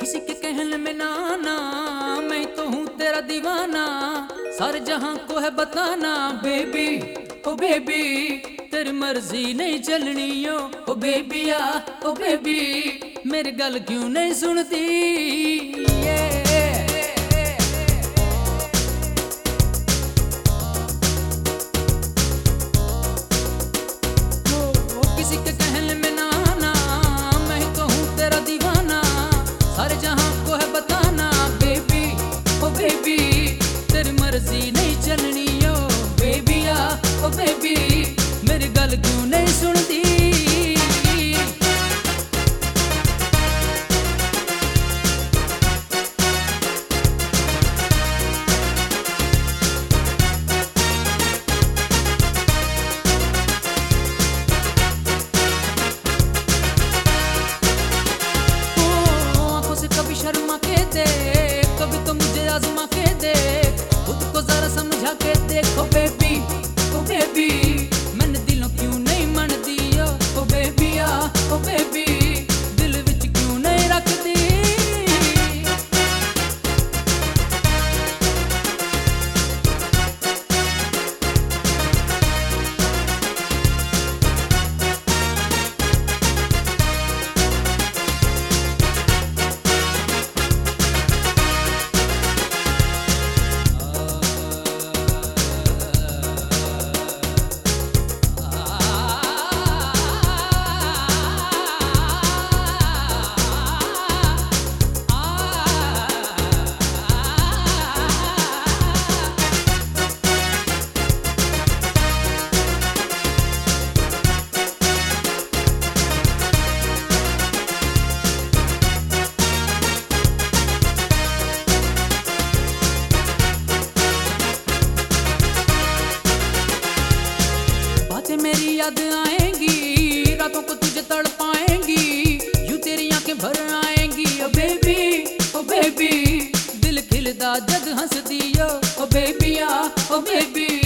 किसी के कहने में नाना मैं तो हूँ तेरा दीवाना। सारे जहाँ को है बताना। बेबी, ओ बेबी, तेरी मर्ज़ी नहीं चलनी ओ ओ बेबिया ओ बेबी, मेरी गल क्यों नहीं सुनती? Yeah. मेरी गल क्यों नहीं सुनती से मेरी याद आएँगी, रातों को तुझे तड़ पाएँगी, यू तेरी आँखें भर आएँगी। ओ बेबी ओ बेबी दिल खिलदा जद हंसदी, ओ बेबिया ओ बेबी